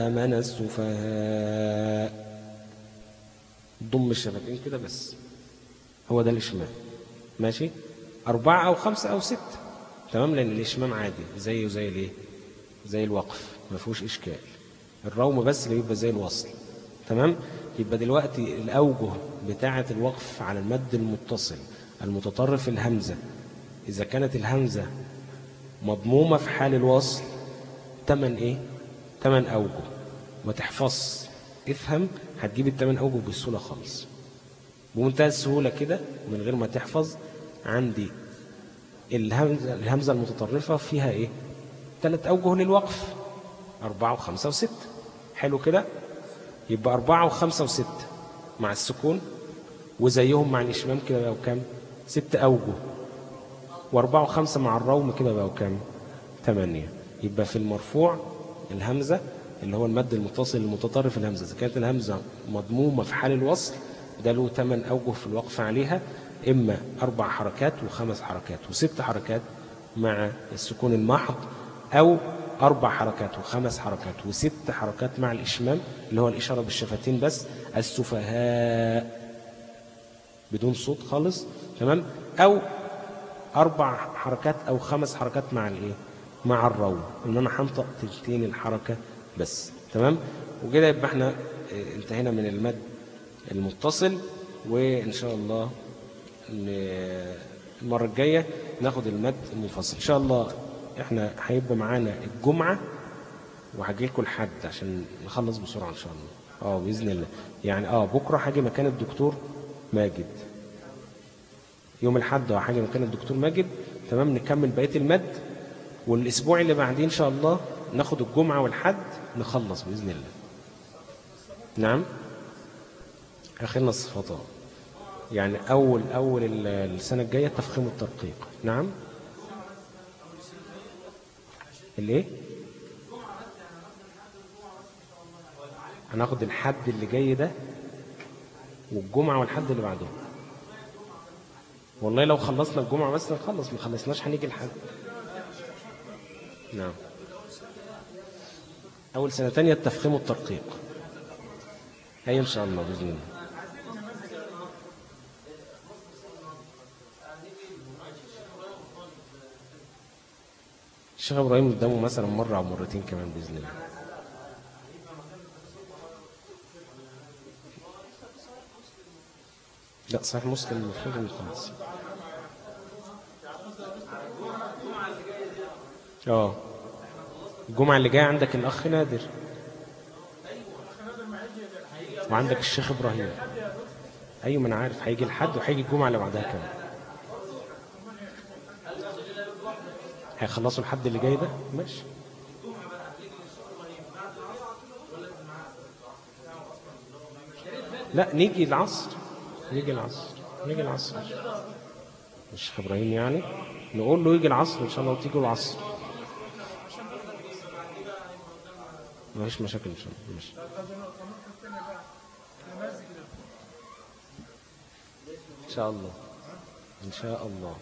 آمن السفهاء. ضم الشفتين كده بس. هو ده الإشمام. ماشي؟ أربعة أو خمسة أو ستة. تمام؟ لأن الإشمام عادي. زيه زي الإيه؟ زي الوقف ما فيهوش إشكال. الروم بس اللي بيبقى زي الوصل. تمام؟ يبقى دلوقتي الأوجه بتاعة الوقف على المد المتصل المتطرف الهمزة. إذا كانت الهمزة مضمومة في حال الوصل تمن إيه؟ تمن أوجه. ما تحفظ افهم هتجيب التمن أوجه بسهولة خالص. بمنتهى السهولة كده من غير ما تحفظ عندي الهمزة, الهمزة المتطرفة فيها إيه؟ ثلاث أوجه للوقف. أربعة وخمسة وستة حلو كده؟ يبقى أربعة وخمسة وستة مع السكون. وزيهم مع الإشمام كده بقوا كام؟ ست أوجه. وأربعة وخمسة مع الروم كده بقوا كام؟ ثمانية يبقى في المرفوع الهمزة اللي هو المد المتصل المتطرف الهمزة. إذا كانت الهمزة مضمومة في حال الوصل ده له ثمان أوجه في الوقف عليها إما أربع حركات وخمس حركات وست حركات مع السكون المحض أو أربع حركات وخمس حركات وست حركات مع الإشمام اللي هو الإشارة بالشفتين بس السفهاء بدون صوت خالص تمام؟ أو أربع حركات أو خمس حركات مع الإيه؟ مع الروم إن أنا هنطق تلتين الحركة بس تمام؟ وكده يبقى إحنا آه، انتهينا من المد المتصل وإن شاء الله المرة الجاية ناخد المد المنفصل. إن شاء الله إحنا هيبقى معانا الجمعة وهجي لكم الحد عشان نخلص بسرعة إن شاء الله. آه بإذن الله. يعني آه بكرة هاجي مكان الدكتور ماجد. يوم الحد هاجي مكان الدكتور ماجد. تمام نكمل بقية المد. والأسبوع اللي بعدين إن شاء الله ناخد الجمعة والحد نخلص بإذن الله. نعم؟ آخرنا الصفات يعني أول أول السنة الجاية تفخيم الترقيق نعم؟ الايه؟ هناخد الحد اللي جاي ده والجمعة والحد اللي بعده. والله لو خلصنا الجمعة بس نخلص ما خلصناش هنيجي الحد نعم. أول سنة تانية التفخيم والترقيق. هي إن شاء الله بإذن الله. الشيخ إبراهيم قدامه مثلا مرة أو مرتين كمان بإذن الله. لا صحيح مسلم المفروض خلاص آه. الجمعة اللي جاية عندك الأخ نادر. وعندك الشيخ إبراهيم. أيوه ما أنا عارف. هيجي الحد وهيجي الجمعة اللي بعدها كمان. هيخلصوا الحد اللي جاي ده؟ ماشي. لا نيجي العصر. نيجي العصر. نيجي العصر. مش إبراهيم يعني. نقول له يجي العصر إن شاء الله وتيجوا العصر. مفيش مشاكل إن شاء الله. ماشي. إن شاء الله. إن شاء الله.